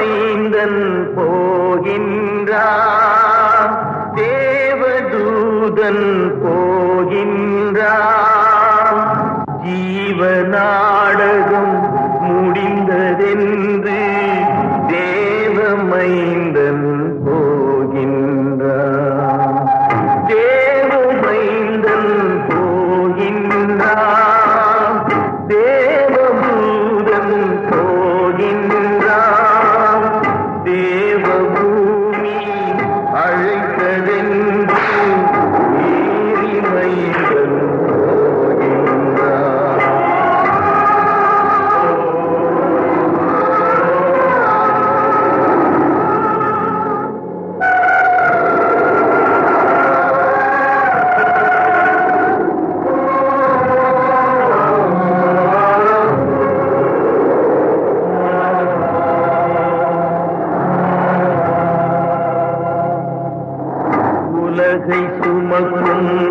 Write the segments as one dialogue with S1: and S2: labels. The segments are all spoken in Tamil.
S1: மைந்தன் போகின்றான் தேவதூதன் போகின்றான் ஜீவனா சுமக்கும்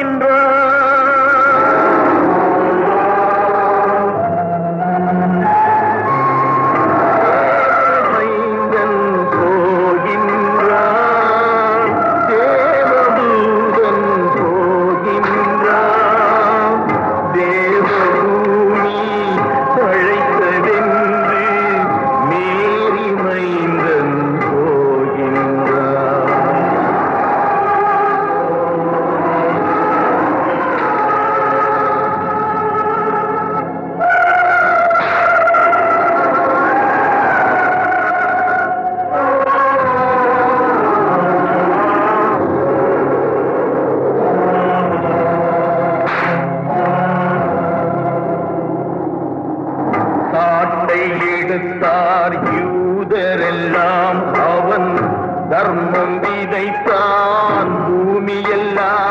S1: மைந்தன் விதைத்தார் யூதரெல்லாம் அவன் தர்மம் விதைத்தான் பூமியெல்லாம்